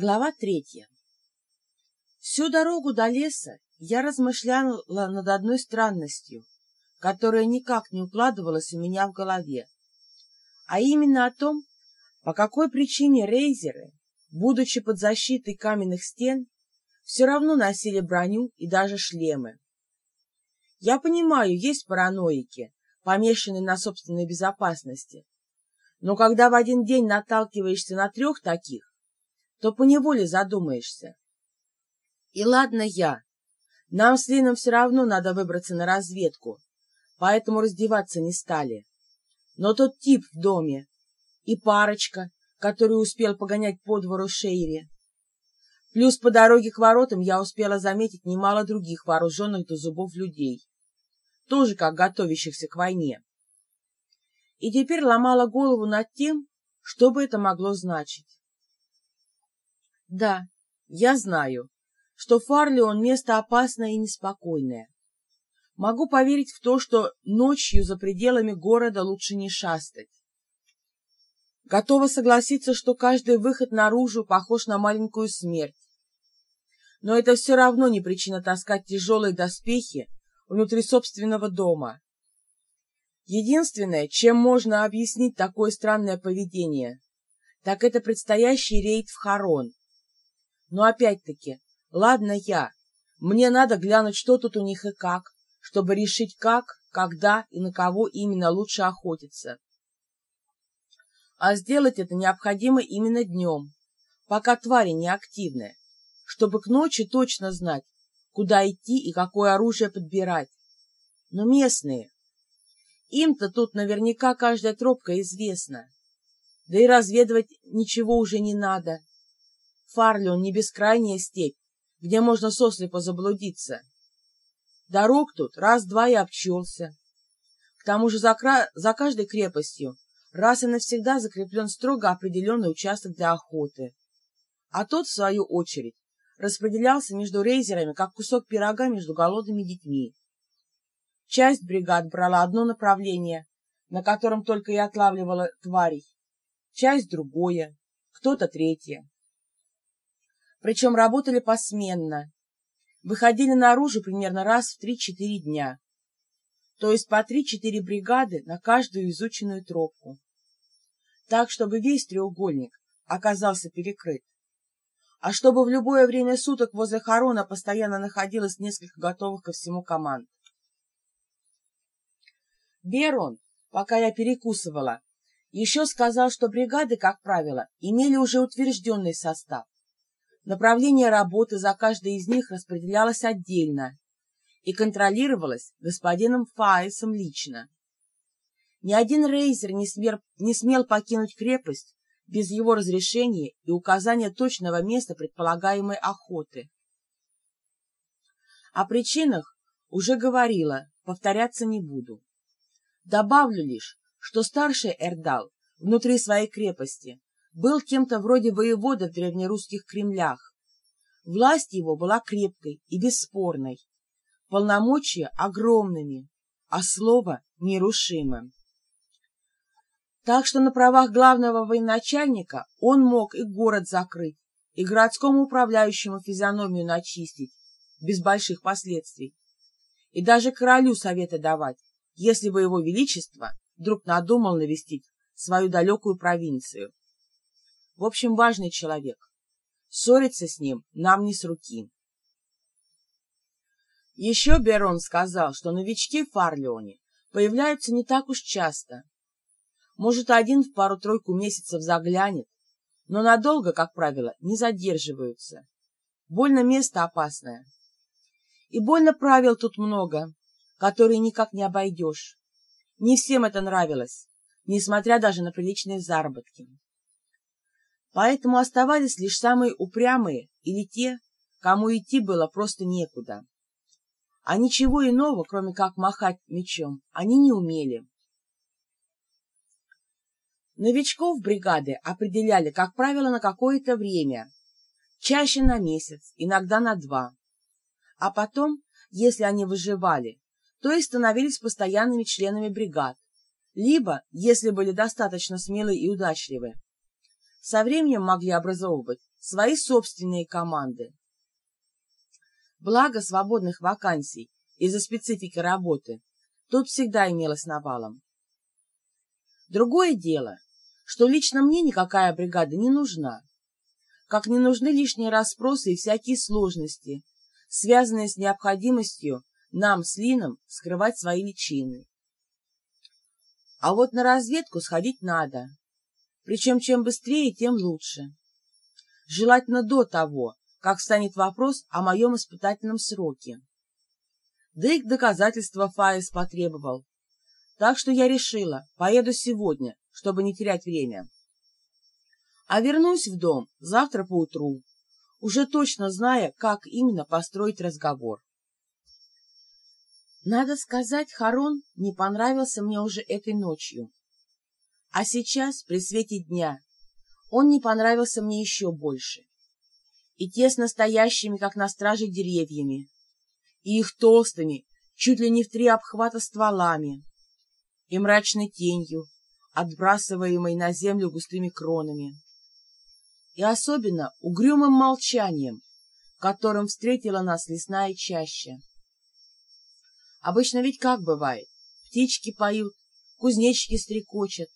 Глава третья. Всю дорогу до леса я размышляла над одной странностью, которая никак не укладывалась у меня в голове, а именно о том, по какой причине рейзеры, будучи под защитой каменных стен, все равно носили броню и даже шлемы. Я понимаю, есть параноики, помешанные на собственной безопасности, но когда в один день наталкиваешься на трех таких, то поневоле задумаешься. И ладно я. Нам с Лином все равно надо выбраться на разведку, поэтому раздеваться не стали. Но тот тип в доме и парочка, который успел погонять по двору Шейри. Плюс по дороге к воротам я успела заметить немало других вооруженных до зубов людей, тоже как готовящихся к войне. И теперь ломала голову над тем, что бы это могло значить. Да, я знаю, что Фарлион место опасное и неспокойное. Могу поверить в то, что ночью за пределами города лучше не шастать. Готова согласиться, что каждый выход наружу похож на маленькую смерть. Но это все равно не причина таскать тяжелые доспехи внутри собственного дома. Единственное, чем можно объяснить такое странное поведение, так это предстоящий рейд в Харон. Но опять-таки, ладно я, мне надо глянуть, что тут у них и как, чтобы решить как, когда и на кого именно лучше охотиться. А сделать это необходимо именно днем, пока твари не активны, чтобы к ночи точно знать, куда идти и какое оружие подбирать. Но местные, им-то тут наверняка каждая тропка известна, да и разведывать ничего уже не надо. Фарлион не бескрайняя степь, где можно сослепо заблудиться. Дорог тут раз-два и обчелся. К тому же за, кра... за каждой крепостью раз и навсегда закреплен строго определенный участок для охоты. А тот, в свою очередь, распределялся между рейзерами, как кусок пирога между голодными детьми. Часть бригад брала одно направление, на котором только и отлавливала тварей, часть другое, кто-то третье причем работали посменно. Выходили наружу примерно раз в 3-4 дня, то есть по 3-4 бригады на каждую изученную тропку, так, чтобы весь треугольник оказался перекрыт, а чтобы в любое время суток возле Харона постоянно находилось несколько готовых ко всему команд. Берон, пока я перекусывала, еще сказал, что бригады, как правило, имели уже утвержденный состав, Направление работы за каждой из них распределялось отдельно и контролировалось господином Фаисом лично. Ни один рейзер не, смер, не смел покинуть крепость без его разрешения и указания точного места предполагаемой охоты. О причинах уже говорила, повторяться не буду. Добавлю лишь, что старший Эрдал внутри своей крепости был кем-то вроде воевода в древнерусских Кремлях. Власть его была крепкой и бесспорной, полномочия огромными, а слово нерушимым. Так что на правах главного военачальника он мог и город закрыть, и городскому управляющему физиономию начистить, без больших последствий, и даже королю советы давать, если бы его величество вдруг надумал навестить свою далекую провинцию. В общем, важный человек. Ссориться с ним нам не с руки. Еще Берон сказал, что новички в Фарлеоне появляются не так уж часто. Может, один в пару-тройку месяцев заглянет, но надолго, как правило, не задерживаются. Больно место опасное. И больно правил тут много, которые никак не обойдешь. Не всем это нравилось, несмотря даже на приличные заработки поэтому оставались лишь самые упрямые или те, кому идти было просто некуда. А ничего иного, кроме как махать мечом, они не умели. Новичков бригады определяли, как правило, на какое-то время, чаще на месяц, иногда на два. А потом, если они выживали, то и становились постоянными членами бригад, либо, если были достаточно смелы и удачливы, со временем могли образовывать свои собственные команды. Благо свободных вакансий из-за специфики работы тут всегда имелось навалом. Другое дело, что лично мне никакая бригада не нужна, как не нужны лишние расспросы и всякие сложности, связанные с необходимостью нам с Лином скрывать свои личины. А вот на разведку сходить надо, причем чем быстрее, тем лучше. Желательно до того, как встанет вопрос о моем испытательном сроке. Да и доказательства Фаис потребовал. Так что я решила, поеду сегодня, чтобы не терять время. А вернусь в дом завтра поутру, уже точно зная, как именно построить разговор. Надо сказать, Харон не понравился мне уже этой ночью. А сейчас, при свете дня, он не понравился мне еще больше. И тесно стоящими, как на страже, деревьями, и их толстыми, чуть ли не в три обхвата стволами, и мрачной тенью, отбрасываемой на землю густыми кронами, и особенно угрюмым молчанием, которым встретила нас лесная чаща. Обычно ведь как бывает? Птички поют, кузнечики стрекочут,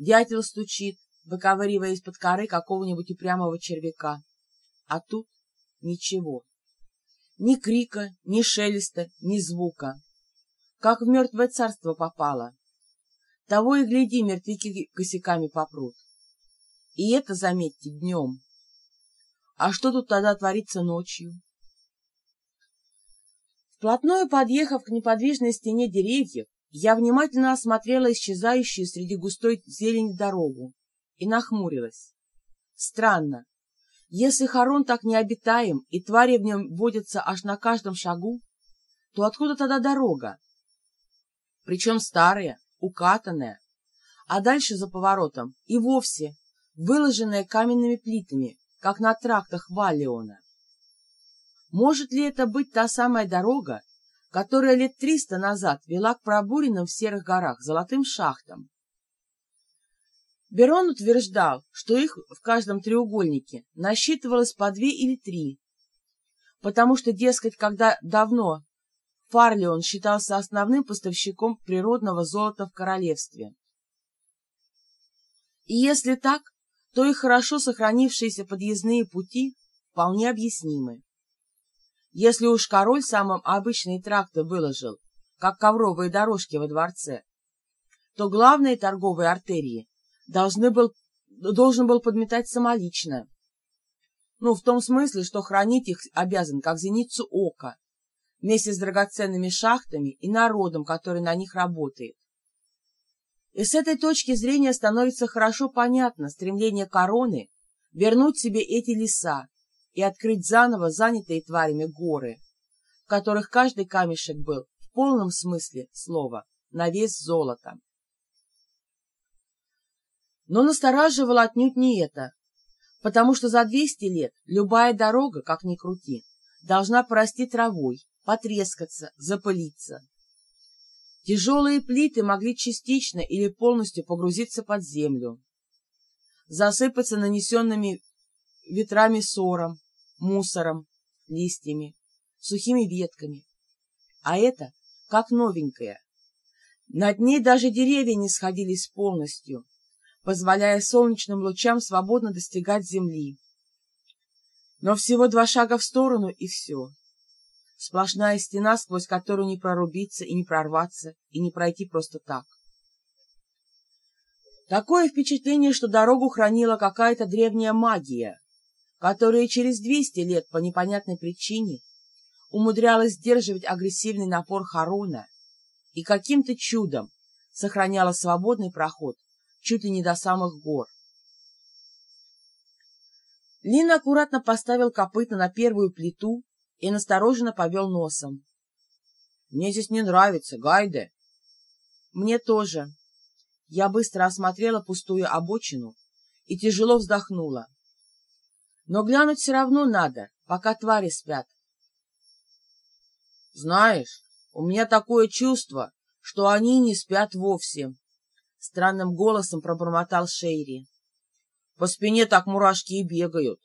дятел стучит, выковыривая из-под коры какого-нибудь упрямого червяка. А тут ничего. Ни крика, ни шелеста, ни звука. Как в мертвое царство попало. Того и гляди, мертвяки косяками попрут. И это, заметьте, днем. А что тут тогда творится ночью? Вплотную подъехав к неподвижной стене деревьев, я внимательно осмотрела исчезающую среди густой зелени дорогу и нахмурилась. Странно. Если Харон так необитаем и твари в нем водятся аж на каждом шагу, то откуда тогда дорога? Причем старая, укатанная, а дальше за поворотом и вовсе выложенная каменными плитами, как на трактах Валлиона. Может ли это быть та самая дорога, которая лет триста назад вела к пробуренным в серых горах золотым шахтам? Берон утверждал, что их в каждом треугольнике насчитывалось по две или три, потому что, дескать, когда давно Фарлион считался основным поставщиком природного золота в королевстве. И если так, то и хорошо сохранившиеся подъездные пути вполне объяснимы. Если уж король самым обычные тракты выложил, как ковровые дорожки во дворце, то главные торговые артерии должны был, должен был подметать самолично. Ну, в том смысле, что хранить их обязан, как зеницу ока, вместе с драгоценными шахтами и народом, который на них работает. И с этой точки зрения становится хорошо понятно стремление короны вернуть себе эти леса и открыть заново занятые тварями горы, в которых каждый камешек был в полном смысле слова на вес золота. Но настораживало отнюдь не это, потому что за 200 лет любая дорога, как ни крути, должна порасти травой, потрескаться, запылиться. Тяжелые плиты могли частично или полностью погрузиться под землю, засыпаться нанесенными ветрами сором, мусором, листьями, сухими ветками. А это как новенькое. Над ней даже деревья не сходились полностью, позволяя солнечным лучам свободно достигать земли. Но всего два шага в сторону, и все. Сплошная стена, сквозь которую не прорубиться и не прорваться, и не пройти просто так. Такое впечатление, что дорогу хранила какая-то древняя магия, которая через двести лет по непонятной причине умудрялась сдерживать агрессивный напор Харуна и каким-то чудом сохраняла свободный проход чуть ли не до самых гор. Лин аккуратно поставил копыта на первую плиту и настороженно повел носом. — Мне здесь не нравится, Гайде. — Мне тоже. Я быстро осмотрела пустую обочину и тяжело вздохнула. Но глянуть все равно надо, пока твари спят. — Знаешь, у меня такое чувство, что они не спят вовсе, — странным голосом пробормотал Шейри. По спине так мурашки и бегают.